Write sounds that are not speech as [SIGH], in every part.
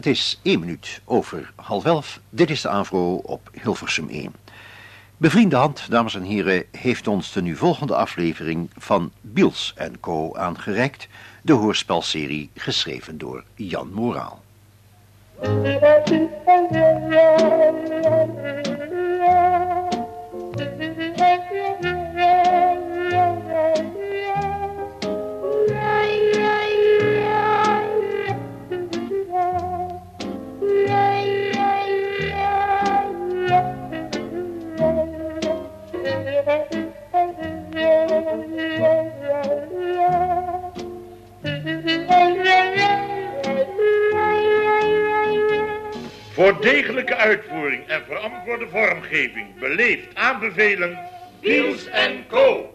Het is één minuut over half elf. Dit is de AVRO op Hilversum 1. Bevriende hand, dames en heren, heeft ons de nu volgende aflevering van Biels Co. aangereikt. De hoorspelserie geschreven door Jan Moraal. Voor degelijke uitvoering en verantwoorde vormgeving beleefd aanbevelen... Biels en Co.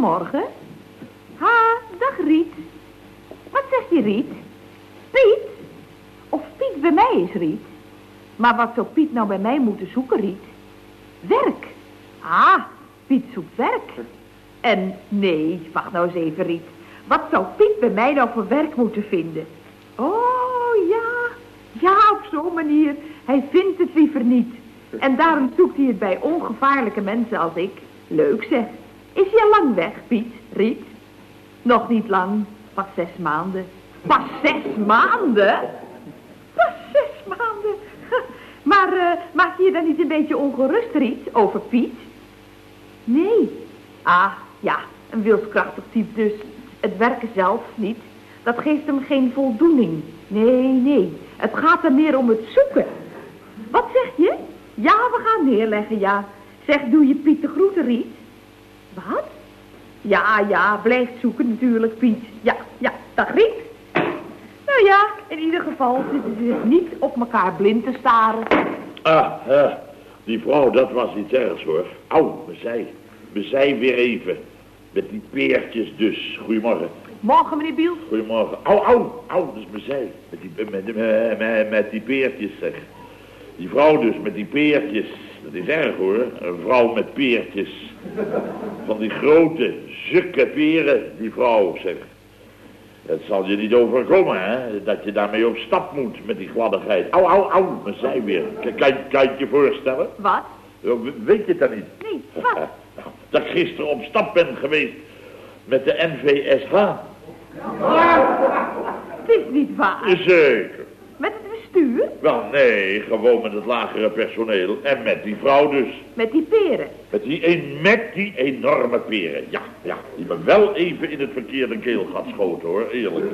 Gorenmorgen. Ha, dag Riet. Wat zegt die Riet? Piet? Of Piet bij mij is Riet? Maar wat zou Piet nou bij mij moeten zoeken, Riet? Werk. Ah, Piet zoekt werk. En nee, wacht nou eens even, Riet. Wat zou Piet bij mij nou voor werk moeten vinden? Oh, ja. Ja, op zo'n manier. Hij vindt het liever niet. En daarom zoekt hij het bij ongevaarlijke mensen als ik. Leuk zeg. Is al lang weg, Piet, Riet? Nog niet lang. Pas zes maanden. Pas zes maanden? Pas zes maanden. [LAUGHS] Maar uh, maak je je dan niet een beetje ongerust, Riet, over Piet? Nee. Ah, ja, een wilskrachtig type dus. Het werken zelf niet. Dat geeft hem geen voldoening. Nee, nee. Het gaat er meer om het zoeken. Wat zeg je? Ja, we gaan neerleggen, ja. Zeg, doe je Piet de groeten, Riet? Wat? Ja, ja, blijf zoeken natuurlijk, Piet. Ja, ja, dag Riet. Nou ja, in ieder geval zitten ze niet op elkaar blind te staren. Ah, uh, die vrouw, dat was iets ergs hoor. Au, we zei, we zei weer even. Met die peertjes dus. Goedemorgen. Morgen, meneer Biel. Goedemorgen. Au, au, au, dat is me zei. Met die, met, met, met, met die peertjes, zeg. Die vrouw dus, met die peertjes. Dat is erg hoor, een vrouw met peertjes. Van die grote, zukke peren, die vrouw, zeg. Het zal je niet overkomen, hè, dat je daarmee op stap moet met die gladdigheid. Au, au, au, maar zij weer. Kan, kan je je voorstellen? Wat? Weet je het dan niet? Nee, wat? [LAUGHS] Dat ik gisteren op stap ben geweest met de NVSH. Het is niet waar. Zeker. Wel, nee, gewoon met het lagere personeel. En met die vrouw dus. Met die peren? Met die, een, met die enorme peren, ja, ja. Die me wel even in het verkeerde keelgat schoten, hoor, eerlijk.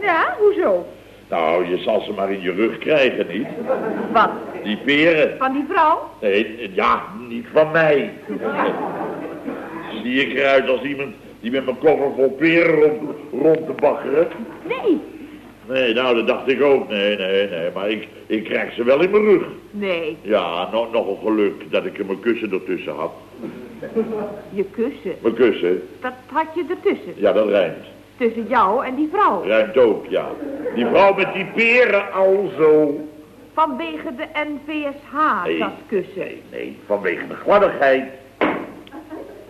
Ja, hoezo? Nou, je zal ze maar in je rug krijgen, niet? Wat? Die peren. Van die vrouw? Nee, ja, niet van mij. Zie ik eruit als iemand die met mijn koffer vol peren rond, rond te baggeren? Nee. Nee, nou, dat dacht ik ook. Nee, nee, nee. Maar ik, ik krijg ze wel in mijn rug. Nee. Ja, nog, nog een geluk dat ik er mijn kussen ertussen had. Je kussen? Mijn kussen? Dat had je ertussen? Ja, dat rijmt. Tussen jou en die vrouw? Rijmt ook, ja. Die vrouw met die peren al zo. Vanwege de NVSH, nee, dat kussen? Nee, nee, vanwege de gladdigheid.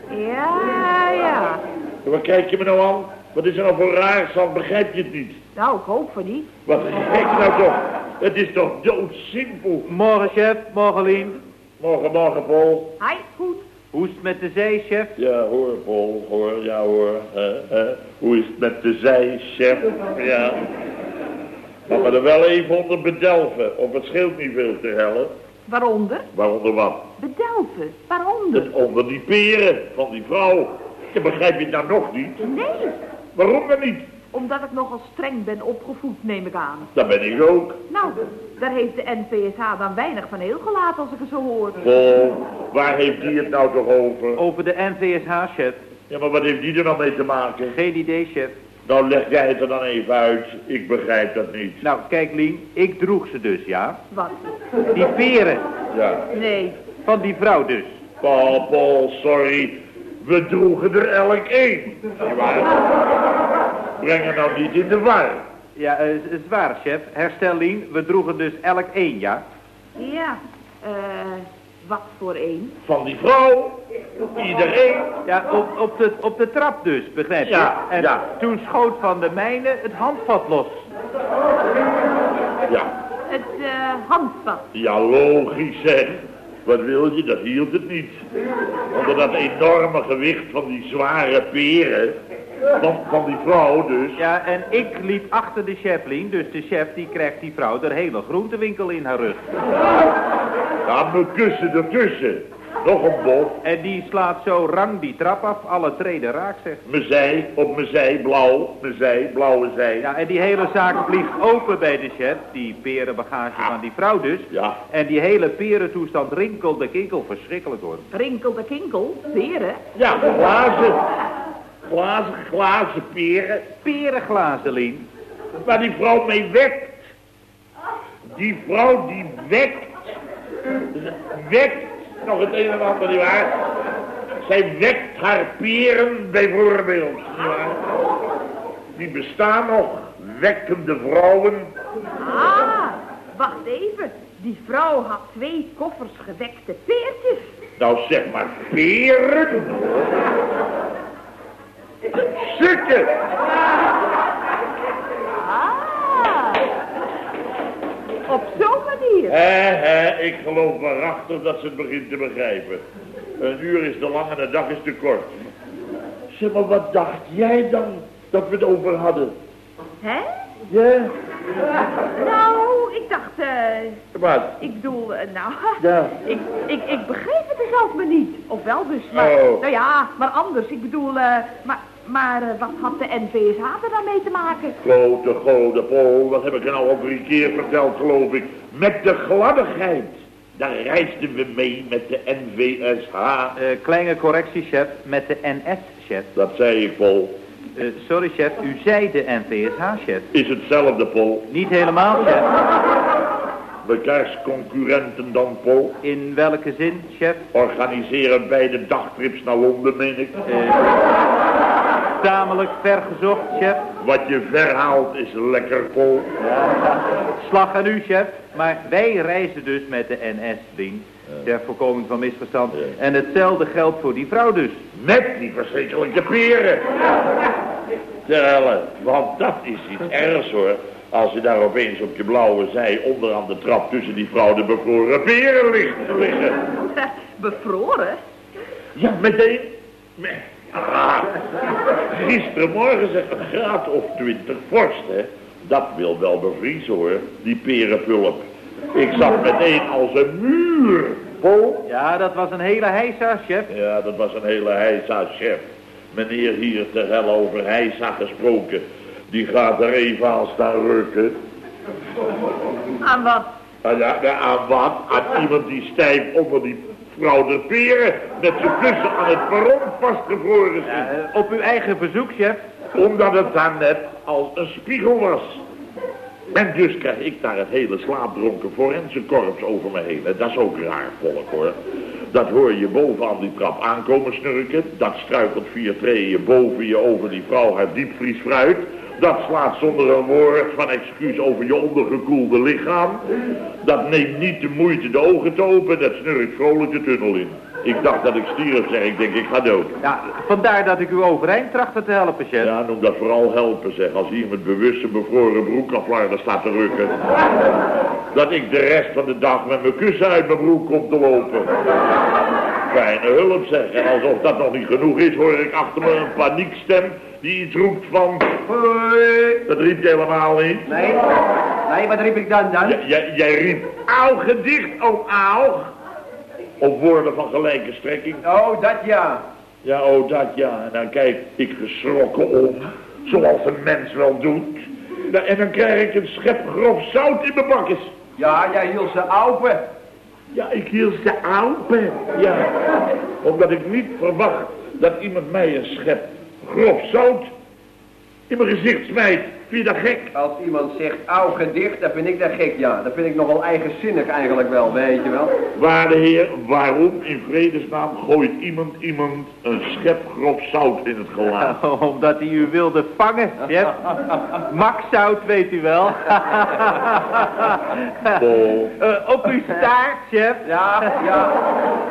Ja, ja. Wat kijk je me nou aan? Wat is er nou voor raar, Sam? Begrijp je het niet? Nou, ik hoop van niet. Wat gek nou toch? Het is toch doodsimpel? Morgen, chef. Morgen, Lien. Morgen, morgen, Paul. Hij, goed. Hoe is het met de zij, chef? Ja, hoor, Paul, hoor, ja, hoor. Uh, uh. Hoe is het met de zij, chef? Ja. Maar me er wel even onder bedelven, of het scheelt niet veel te hellen. Waaronder? Waaronder wat? Bedelven. Waaronder? Het onder die peren van die vrouw. Je begrijp je het nou nog niet? Nee. Waarom dan niet? Omdat ik nogal streng ben opgevoed, neem ik aan. Dat ben ik ook. Nou, daar heeft de NPSH dan weinig van heel gelaten als ik het zo hoor. Paul, waar heeft die het nou toch over? Over de NVSH, chef. Ja, maar wat heeft die er nou mee te maken? Geen idee, chef. Nou, leg jij het er dan even uit. Ik begrijp dat niet. Nou, kijk Lien, ik droeg ze dus, ja. Wat? Die peren, Ja. Nee. van die vrouw dus. Paul, Paul, sorry. We droegen er elk één. Nietwaar? Breng er nou niet in de war. Ja, eh, is is waar, chef. Herstel Lien, we droegen dus elk één, ja. Ja. Eh, wat voor een? Van die vrouw. Iedereen. Ja, op, op, de, op de trap dus, begrijp je? Ja, en ja. toen schoot van de mijne het handvat los. Ja. Het eh, handvat. Ja, logisch zeg. Wat wil je, dat hield het niet. Onder dat enorme gewicht van die zware peren. Van, van die vrouw dus. Ja, en ik liep achter de chef, Lien, dus de chef die krijgt die vrouw de hele groentewinkel in haar rug. Ja, mijn kussen ertussen. Nog een bof. En die slaat zo rang die trap af, alle treden raak, zeg. Mijn zij, op mijn zij, blauw. Mijn zij, blauwe zij. Ja, en die hele zaak vliegt open bij de chef, die perenbagage van die vrouw dus. Ja. En die hele perentoestand rinkelt de kinkel verschrikkelijk hoor. Rinkel de kinkel. Peren. Ja, glazen. Glazen, glazen peren. Perenglazen, Lien. Waar die vrouw mee wekt. Die vrouw die wekt. Wekt. Nog het een en ander, nietwaar? Zij wekt haar peren bijvoorbeeld, nietwaar? Die bestaan nog. Wekkende vrouwen. Ah, wacht even. Die vrouw had twee koffers gewekte peertjes. Nou zeg maar peren. Stukken. Ah. Op zo'n manier. Hè, hè, ik geloof waarachtig dat ze het begint te begrijpen. Een uur is te lang en een dag is te kort. Zeg maar, wat dacht jij dan dat we het over hadden? Hè? Ja, Nou, ik dacht, wat? ik bedoel, eh, nou, [LAUGHS] Ja. ik, ik, ik begreep het er zelf maar niet. Of wel dus, maar, Oh. nou ja, maar anders. Ik bedoel, eh, maar, maar eh, wat had de NVSH er dan mee te maken? Grote gode Paul, dat heb ik er nou al drie keer verteld, geloof ik. Met de gladdigheid. Daar reisden we mee met de NVSH. Eh, kleine correctie, chef, met de NS, chef. Dat zei ik, Paul. Eh, sorry, chef, u zei de NVSH, chef. Is hetzelfde, Paul. Niet helemaal, chef. [LAUGHS] Mekaars concurrenten dan, Paul. In welke zin, chef? Organiseren beide dagtrips naar Londen, meen ik. Tamelijk vergezocht, chef. Wat je verhaalt is lekker, Paul. Slag aan u, chef. Maar wij reizen dus met de NS-ding. Ter voorkoming van misverstand. En hetzelfde geldt voor die vrouw dus. Met die verschrikkelijke peren. Terwijl, want dat is iets [LAUGHS] ergs hoor. Als je daar opeens op je blauwe zij onderaan de trap tussen die vrouw de bevroren peren ligt te liggen. [LAUGHS] Bevroren? Ja, meteen. Me- Ah, gisterenmorgen zeg een graad of twintig vorst, hè. Dat wil wel bevriezen hoor, die perenpulp. Ik zag meteen als een muur. Paul? Ja, dat was een hele heisa, chef. Ja, dat was een hele heisa-chef. Meneer hier ter hel over heisa gesproken. Die gaat er even aan staan rukken. Aan wat? Ah, ja, ja, aan wat? Aan iemand die stijf onder die vrouw de peren... met zijn kussen aan het perron vastgevroren zit. Ja, eh, op uw eigen verzoek, chef. Omdat het daar net als een spiegel was. En dus krijg ik daar het hele slaapdronken forensenkorps over me heen. En dat is ook raar volk hoor. Dat hoor je boven aan die trap aankomen snurken. Dat struikelt vier treden boven je over die vrouw haar diepvriesfruit. Dat slaat zonder een woord van excuus over je ondergekoelde lichaam. Dat neemt niet de moeite de ogen te openen. Dat snurkt vrolijk de tunnel in. Ik dacht dat ik stierf, zeg ik. denk ik ga dood. Ja, vandaar dat ik u overeind trachtte te helpen, chef. Ja, noem dat vooral helpen, zeg. Als hier met bewuste bevroren broek af daar staat te rukken. Dat ik de rest van de dag met mijn kussen uit mijn broek kom te lopen. Fijne hulp, zeg. En alsof dat nog niet genoeg is, hoor ik achter me een paniekstem die iets roept van... Hoi. Dat riep je helemaal niet. Nee? Nee, wat riep ik dan dan? J- jij- riep auw gedicht, oh auw. Op woorden van gelijke strekking. Oh, dat ja. Ja, oh dat ja. En dan kijk ik geschrokken om, zoals een mens wel doet. Nou, En dan krijg ik een schep grof zout in mijn bakkes. Ja, jij hield ze open. Ja, ik hield ze open. Ja, omdat ik niet verwacht dat iemand mij een schep grof zout in mijn gezicht smijt. Vind je dat gek? Als iemand zegt auw gedicht, dan vind ik dat gek, ja. Dat vind ik nogal eigenzinnig eigenlijk wel, weet je wel. Waarde heer, waarom in vredesnaam gooit iemand iemand een schep grof zout in het gelaat? [LAUGHS] Omdat hij u wilde vangen, chef. Max zout, weet u wel. [LAUGHS] Eh, op uw staart, chef. Ja, ja.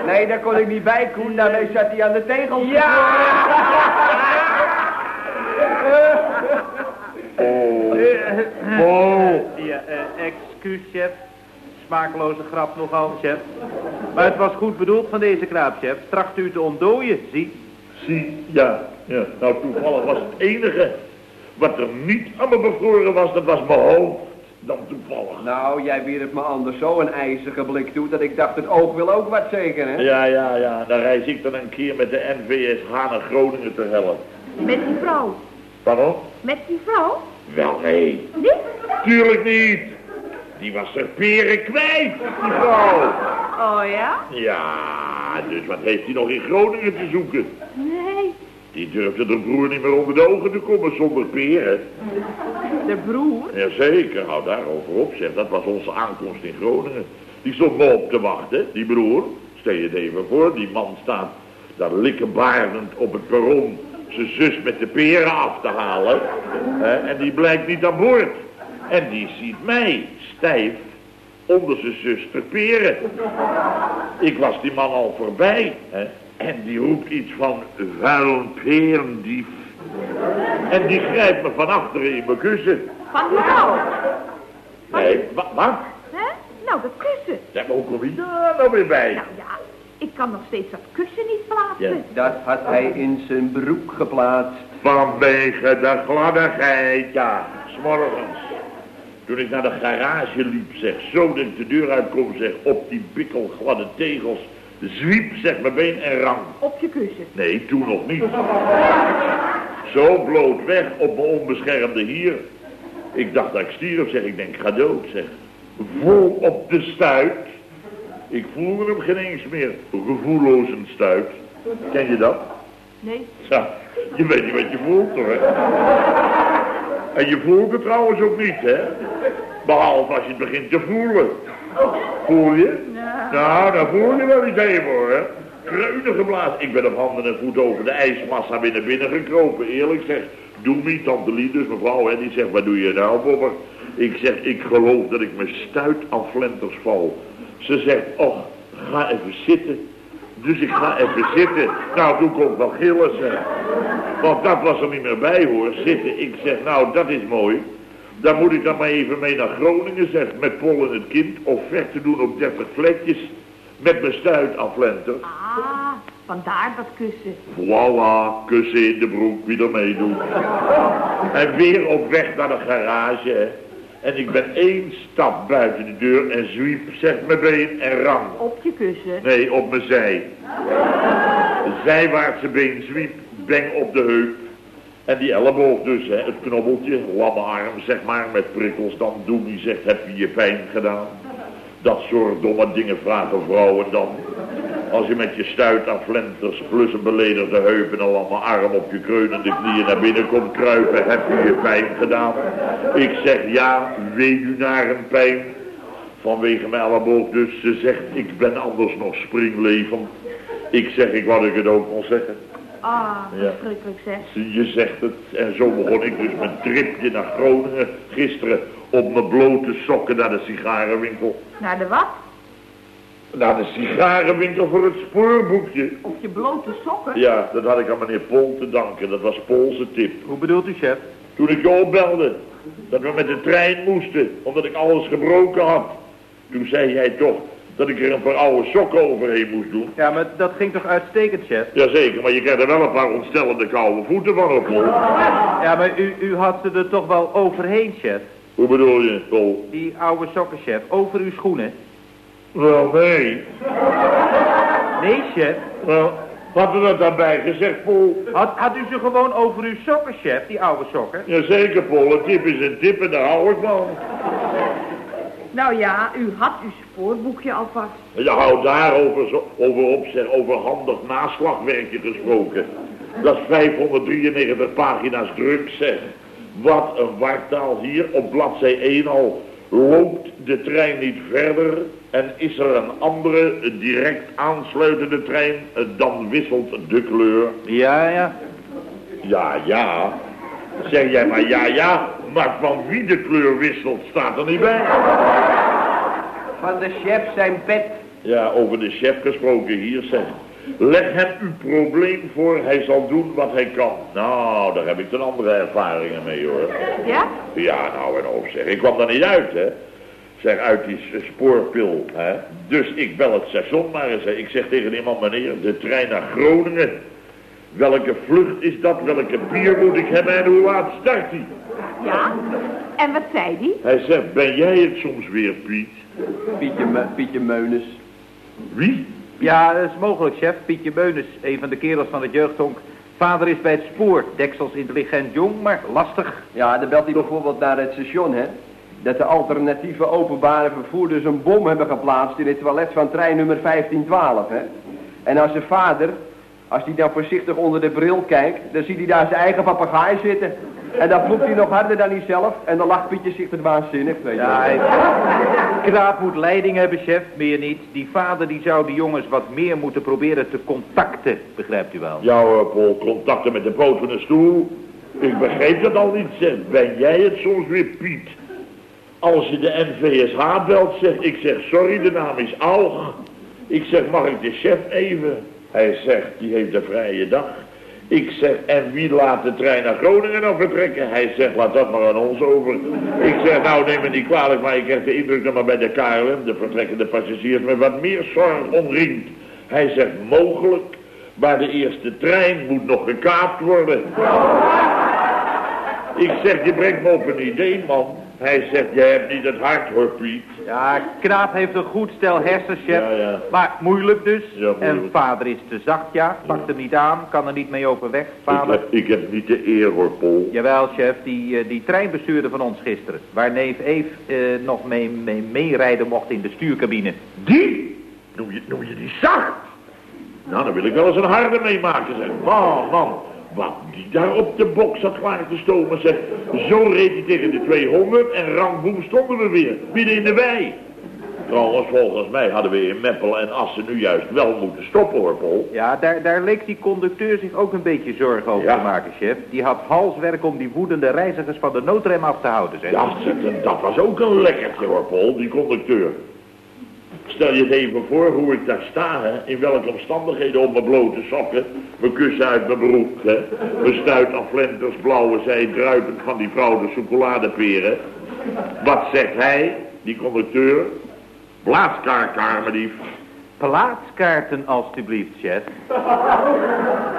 Nee, daar kon ik niet bij, Koen. Daarmee zat hij aan de tegels. [LAUGHS] Paul. Paul. Ja, eh, excuus, chef. Smakeloze grap nogal, chef. Maar het was goed bedoeld van deze kraap, chef. Tracht u te ontdooien, zie. Zie, ja, ja. Nou, toevallig was het enige wat er niet aan me bevroren was, dat was mijn hoofd. Dan toevallig. Nou, jij wierp me anders zo een ijzige blik toe, dat ik dacht, het oog wil ook wat zeker, hè? Ja, ja, ja. Dan reis ik dan een keer met de NVSH naar Groningen te helpen. Met die vrouw. Pardon? Met die vrouw? Wel, nee. Niet? Tuurlijk niet. Die was er peren kwijt, die vrouw. Oh ja? Ja, dus wat heeft hij nog in Groningen te zoeken? Nee. Die durfde de broer niet meer onder de ogen te komen zonder peren. De broer? Jazeker, hou daarover op, zeg. Dat was onze aankomst in Groningen. Die stond me op te wachten, die broer. Stel je het even voor, die man staat daar likkenbaardend op het perron zijn zus met de peren af te halen. hè, en die blijkt niet aan boord. En die ziet mij, stijf, onder zijn zus te peren. Ik was die man al voorbij. Hè, en die roept iets van vuil perendief. En die grijpt me van achteren in mijn kussen. Van vrouw? Nee, wa- wat? Hè? Nou, dat kussen. Zeg maar, hoe kom je daar nou weer bij? Nou ja, ik kan nog steeds dat kussen niet plaatsen. Dat had hij in zijn broek geplaatst. Vanwege de gladdigheid, ja. S'morgens. Toen ik naar de garage liep, zeg, zo dat ik de deur uitkom, zeg, op die bikkelgladde tegels. Zwiep, zeg, mijn been en rang. Op je kussen. Nee, toen nog niet. Zo bloot weg op mijn onbeschermde hier. Ik dacht dat ik stierf, zeg, ik denk, ik ga dood, zeg. Vol op de stuit. Ik voelde hem geen eens meer. Gevoelloos een stuit. Ken je dat? Nee. Ja, je weet niet wat je voelt, hoor. En je voelt het trouwens ook niet, hè? Behalve als je het begint te voelen. Voel je? Ja. Nou, dan voel je wel iets even, hoor. hè. Kreunen geblazen. Ik ben op handen en voeten over de ijsmassa binnen binnen gekropen. Eerlijk zeg, doe me, tante Lie, dus mevrouw, hè, die zegt, wat doe je nou, bobber? Ik zeg, ik geloof dat ik me stuit aan flenters val. Ze zegt, och, ga even zitten. Dus ik ga even zitten. Nou, toen komt wel gillen, zeg. Want dat was er niet meer bij, hoor, zitten. Ik zeg, nou, dat is mooi. Dan moet ik dan maar even mee naar Groningen, zeg, met Pol en het kind. Of ver te doen op 30 vlekjes. Met mijn stuit aan flenter. Ah, vandaar dat kussen. Voilà, kussen in de broek, wie er meedoet. En weer op weg naar de garage, hè. En ik ben één stap buiten de deur en zwiep, zegt mijn been en rang. Op je kussen. Nee, op mijn zij. Zijwaartse been zwiep, beng op de heup. En die elleboog dus, hè, het knobbeltje, lamme arm, zeg maar, met prikkels. Dan doen die zegt, heb je je pijn gedaan? Dat soort domme dingen vragen vrouwen dan. Als je met je stuit aan flenters plus een beledigde heup en een arm op je kreunende knieën naar binnen komt kruipen, heb je je pijn gedaan? Ik zeg ja, weduwnarenpijn. Vanwege mijn elleboog dus. Ze zegt, ik ben anders nog springlevend. Ik zeg, ik wou dat ik het ook kon zeggen. Ah, Ja. verschrikkelijk zeg. Je zegt het. En zo begon ik dus mijn tripje naar Groningen gisteren op mijn blote sokken naar de sigarenwinkel. Naar de wat? Naar de sigarenwinkel voor het spoorboekje. Op je blote sokken? Ja, dat had ik aan meneer Pol te danken. Dat was Polse tip. Hoe bedoelt u, chef? Toen ik je opbelde, dat we met de trein moesten, omdat ik alles gebroken had. Toen zei jij toch dat ik er een paar oude sokken overheen moest doen. Ja, maar dat ging toch uitstekend, chef? Jazeker, maar je krijgt er wel een paar ontstellende koude voeten van op, Pol. Ja, maar u, u had ze er toch wel overheen, chef? Hoe bedoel je, Pol? Die oude sokken, chef, over uw schoenen. Wel, nee. Nee, chef. Wel, had er dat daarbij gezegd, Pol? Had, had u ze gewoon over uw sokken, chef, die oude sokken? Jazeker, Pol. Een tip is een tip en daar hou ik van. Nou ja, u had uw spoorboekje alvast. Je houdt daarover zo, over op, zeg, over handig naslagwerkje gesproken. Dat is 593 pagina's druk, zeg. Wat een wartaal hier op bladzij 1 al. Loopt de trein niet verder en is er een andere direct aansluitende trein, dan wisselt de kleur. Ja, ja. Ja, ja. Zeg jij maar ja, ja. Maar van wie de kleur wisselt staat er niet bij. Van de chef zijn pet. Ja, over de chef gesproken hier zeg. Leg hem uw probleem voor, hij zal doen wat hij kan. Nou, daar heb ik dan andere ervaringen mee hoor. Ja? Ja, nou en op zeg. Ik kwam er niet uit, hè. Zeg, uit die spoorpil, hè. Dus ik bel het station maar eens. hè. Ik zeg tegen die man, meneer, de trein naar Groningen. Welke vlucht is dat? Welke bier moet ik hebben en hoe laat start die? Ja? En wat zei die? Hij zegt, ben jij het soms weer, Piet? Pietje, Pietje Meunis. Wie? Ja, dat is mogelijk, chef. Pietje Beunis, een van de kerels van het jeugdhonk. Vader is bij het spoor. Deksels intelligent jong, maar lastig. Ja, dan belt hij bijvoorbeeld naar het station, hè. Dat de alternatieve openbare vervoerders een bom hebben geplaatst in het toilet van trein nummer 1512, hè. En als zijn vader, als hij dan voorzichtig onder de bril kijkt, dan ziet hij daar zijn eigen papegaai zitten. En dan vloekt hij nog harder dan hij zelf en dan lacht Pietje zich het waanzinnig, weet je. Ja, hij... Knaap moet leiding hebben, chef, meer niet. Die vader die zou die jongens wat meer moeten proberen te contacten, begrijpt u wel. Jouw uh, Paul, contacten met de poot van de stoel. Ik begreep dat al niet, zeg. Ben jij het soms weer, Piet? Als je de NVSH belt, zeg ik zeg, sorry, de naam is Alg. Ik zeg, mag ik de chef even? Hij zegt, die heeft een vrije dag. Ik zeg, en wie laat de trein naar Groningen dan vertrekken? Hij zegt, laat dat maar aan ons over. Ik zeg, nou neem me niet kwalijk, maar ik heb de indruk dat maar bij de KLM de vertrekkende passagiers met wat meer zorg omringt. Hij zegt, mogelijk, maar de eerste trein moet nog gekaapt worden. Ik zeg, je brengt me op een idee, man. Hij zegt, jij hebt niet het hart, hoor, Piet. Ja, Knaap heeft een goed stel hersens, chef. Ja, ja. Maar moeilijk dus. Ja, moeilijk. En vader is te zacht, ja. Pakt hem niet aan, kan er niet mee overweg, Ik vader. heb, ik heb niet de eer, hoor, Paul. Jawel, chef, die, eh, die treinbestuurder van ons gisteren. Waar neef Eve eh, nog mee, mee meerijden mocht in de stuurcabine. Die? Noem je, noem je die zacht? Nou, dan wil ik wel eens een harde meemaken, zeg. Man, man. Wat die daar op de bok zat klaar te stomen, zeg. Zo reed hij tegen de 200 en rangboem stonden we weer. Midden in de wei. Trouwens, volgens mij hadden we in Meppel en Assen nu juist wel moeten stoppen, hoor, Paul. Ja, daar, daar leek die conducteur zich ook een beetje zorgen over Ja. te maken, chef. Die had halswerk om die woedende reizigers van de noodrem af te houden, zeg. Ja, dat was ook een lekkertje, hoor, Paul, die conducteur. Stel je het even voor hoe ik daar sta, hè. In welke omstandigheden op mijn blote sokken. Mijn kussen uit mijn broek, hè. Mijn stuit aan flenters, blauwe zij, druipend van die vrouw de chocoladeperen. Wat zegt hij, die conducteur? Blaadskaart, armedief. Plaatskaarten, alstublieft, chef.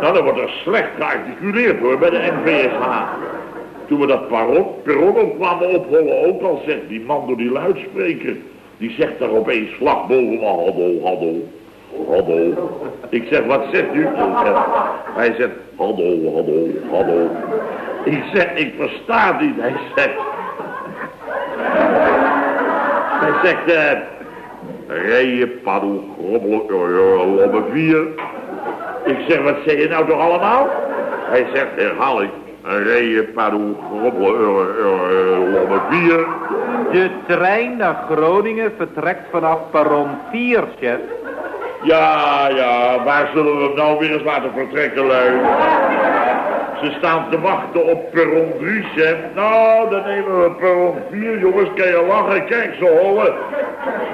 Nou, dat wordt er slecht gearticuleerd, hoor, bij de NVSH. Toen we dat perron, perron kwamen ophollen, ook al zegt die man door die luidspreker. Die zegt daar opeens me, haddel, haddel, haddel. Ik zeg, wat zegt u? Hij zegt, haddel, haddel, haddel. Ik zeg, ik versta niet. Hij zegt... Hij zegt, eh... Rijen, paddel, grobbelen, lobbe vier. Ik zeg, wat zeg je nou toch allemaal? Hij zegt, herhaal ik. Rijen, paddel, grobbelen, eh, eh, lobbe vier. De trein naar Groningen vertrekt vanaf perron 4, chef. Ja, ja, waar zullen we hem nou weer eens laten vertrekken, lui? Ze staan te wachten op perron 3, chef. Nou, dan nemen we perron 4, jongens. Kan je lachen? Kijk, ze hollen.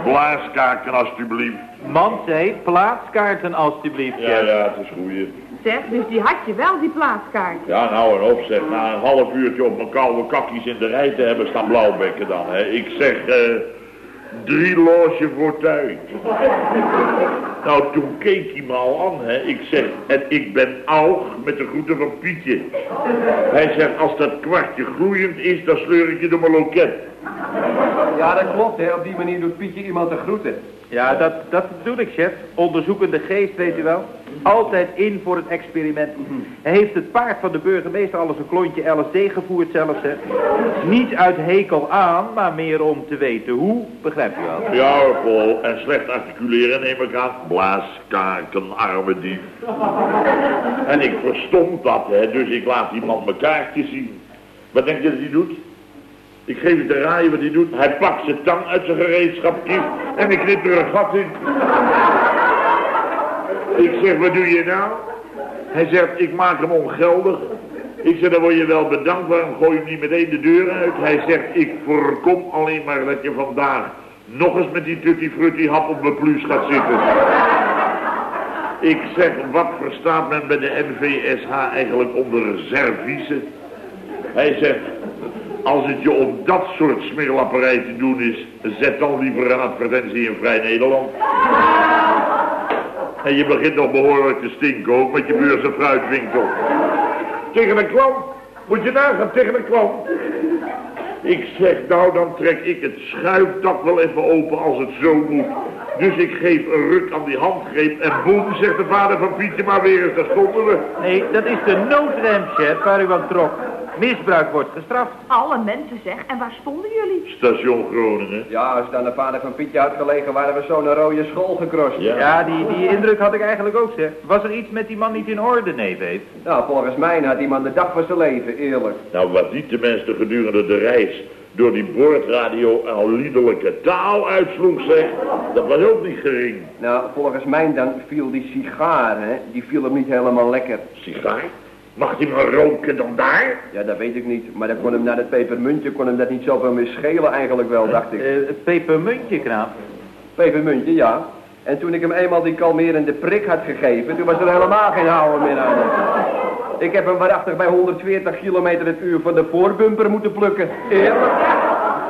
Blaaskaarten, alstublieft. Man zei, plaatskaarten, alstublieft, Ja, ja, het is goeie. Zeg, dus die had je wel, die plaatskaart. Ja, nou en op zeg, na een half uurtje op mijn koude kakkies in de rij te hebben staan blauwbekken dan, hè. Ik zeg, eh, drie loge voor tijd. nou, toen keek hij me al aan, hè. Ik zeg, en ik ben oud met de groeten van Pietje. Hij zegt, als dat kwartje gloeiend is, dan sleur ik je door mijn loket. Ja, dat klopt, hè. Op die manier doet Pietje iemand de groeten. Ja, dat, dat bedoel ik, chef. Onderzoekende geest, weet u wel. Altijd in voor het experiment. Hij heeft het paard van de burgemeester al eens een klontje LSD gevoerd zelfs, hè. Niet uit hekel aan, maar meer om te weten hoe, begrijpt u wel. Ja en slecht articuleren neem ik aan. Blaaskaarten, arme dief. En ik verstond dat, hè, dus ik laat die man mijn kaartje zien. Wat denk je dat hij doet? Ik geef het te raaien wat hij doet. Hij pakt zijn tang uit zijn gereedschapkief en ik knip er een gat in. Ik zeg, wat doe je nou? Hij zegt, ik maak hem ongeldig. Ik zeg, dan word je wel bedankt, waarom gooi je hem niet meteen de deur uit? Hij zegt, ik voorkom alleen maar dat je vandaag nog eens met die tutti frutti hap op mijn plus gaat zitten. Ik zeg, wat verstaat men bij de NVSH eigenlijk onder service? Hij zegt, als het je om dat soort smeerlapperij te doen is, zet dan liever een advertentie in Vrij Nederland. En je begint nog behoorlijk te stinken ook met je en fruitwinkel. Tegen een klant? Moet je nagaan, tegen een klant? Ik zeg, nou dan trek ik het schuifdak wel even open als het zo moet. Dus ik geef een ruk aan die handgreep en boem, zegt de vader van Pietje maar weer eens, daar stonden we. Nee, dat is de noodrem, waar u aan trok. Misbruik wordt gestraft. Alle mensen zeg, en waar stonden jullie? Station Groningen. Ja, als het aan de vader van Pietje had gelegen, waren we zo naar rode school gekrost. Ja. Ja, die, die indruk had ik eigenlijk ook, zeg. Was er iets met die man niet in orde, neef heeft? Nou, volgens mij had iemand de dag van zijn leven, eerlijk. Nou, wat die tenminste gedurende de reis door die boordradio al liederlijke taal uitsloeg, zeg. Dat was ook niet gering. Nou, volgens mij dan viel die sigaar, hè, die viel hem niet helemaal lekker. Sigaar? Mag hij maar roken dan daar? Ja, dat weet ik niet, maar dan kon hem naar het pepermuntje, kon hem dat niet zoveel meer schelen eigenlijk wel, dacht ik. Eh, het pepermuntje, knaap. Pepermuntje, ja. En toen ik hem eenmaal die kalmerende prik had gegeven, toen was er helemaal geen houden meer aan. Ik heb hem waarachtig bij 140 kilometer het uur van de voorbumper moeten plukken. Eerlijk.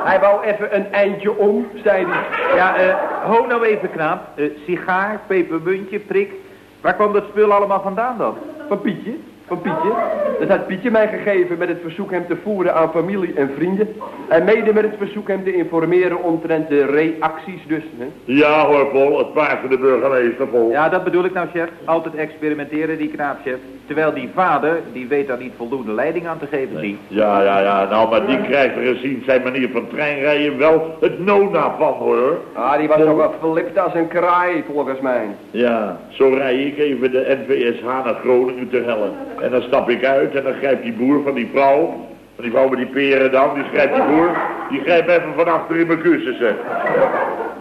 Hij wou even een eindje om, zei hij. Ja, eh, ho nou even, knaap. Eh, sigaar, pepermuntje, prik. Waar kwam dat spul allemaal vandaan dan? Van Pietje? Van Pietje? Dat had Pietje mij gegeven met het verzoek hem te voeren aan familie en vrienden. En mede met het verzoek hem te informeren omtrent de reacties dus. Hè? Ja hoor, Paul, het paard van de burgemeester, Paul. Ja, dat bedoel ik nou, chef. Altijd experimenteren, die knaap, chef. Terwijl die vader, die weet daar niet voldoende leiding aan te geven, die. Ja, ja, ja, nou, maar die krijgt er gezien zijn manier van treinrijden wel het nona van, hoor. Ah, die was nog wel verlipt als een kraai, volgens mij. Ja, zo rij ik even de NVSH naar Groningen te hellen. En dan stap ik uit en dan grijpt die boer van die vrouw, van die vrouw met die peren dan, die grijpt die boer, die grijpt even van achter in mijn kussen, zeg.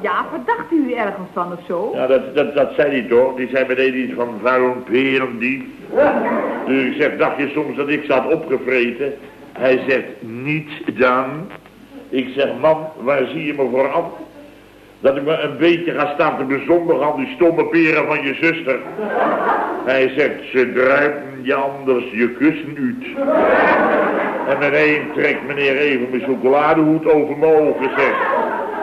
Ja, verdacht u ergens van of zo? Ja, dat, dat, dat zei hij toch? Die zei meteen iets van waarom peren die? Dus ik zeg, dacht je soms dat ik zat opgevreten? Hij zegt, niet dan. Ik zeg, man, waar zie je me voor aan? Dat ik me een beetje ga staan te bezondigen aan die stomme peren van je zuster. Hij zegt, ze druipen je anders je kussen uit. En meteen trekt meneer even mijn chocoladehoed over mijn ogen, zeg.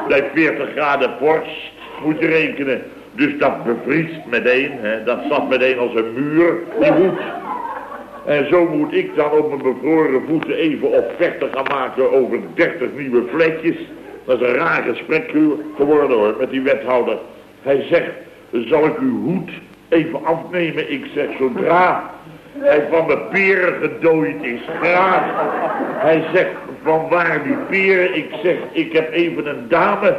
Bij 40 graden vorst moet je rekenen. Dus dat bevriest meteen, hè. dat zat meteen als een muur, die hoed. En zo moet ik dan op mijn bevroren voeten even offerte gaan maken over 30 nieuwe vlekjes. Dat is een raar gesprek geworden hoor, met die wethouder. Hij zegt, zal ik uw hoed even afnemen? Ik zeg, zodra hij van de peren gedooid is, graag. Hij zegt, van waar die peren? Ik zeg, ik heb even een dame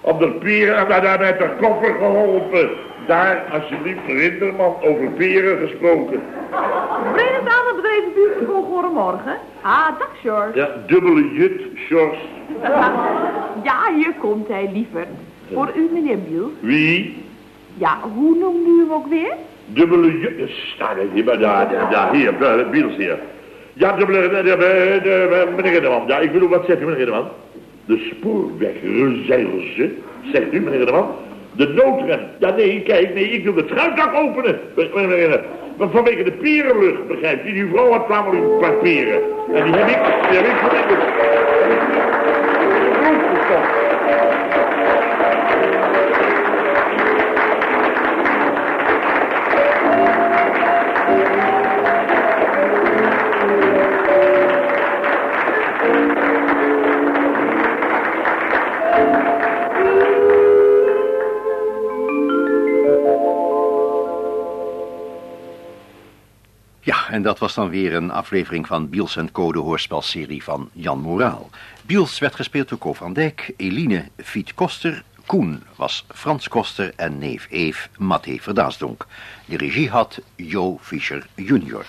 op de peren en daar met de koffer geholpen. Daar, alsjeblieft, Rinderman, over peren gesproken. Verenigd aantal bedrijven buurtskool goedemorgen. Ah, dag George. Ja, dubbele jut, Sjors. Ja, hier komt hij, liever. Voor u, meneer Biel. Wie? Ja, hoe noemt u hem ook weer? Dubbele jut. Sta hier, maar daar, daar, daar, hier, Biels hier. Ja, dubbele, de, de, de, meneer Rinderman. Ja, ik bedoel, wat zegt u, meneer Rinderman? De spoorwegrecherche, zegt u, meneer Rinderman. De noodrem. Ja, nee, kijk, nee, ik wil het schuifdak openen. Maar vanwege de perenlucht, begrijpt u? Die vrouw had kwamen een paar peren. En die heb ik, die heb ik Ja, dat was dan weer een aflevering van Biels en Code hoorspelserie van Jan Moraal. Biels werd gespeeld door Ko van Dijk, Eline Fiet Koster, Koen was Frans Koster en neef Eef Mathé Verdaasdonk. De regie had Jo Fischer junior.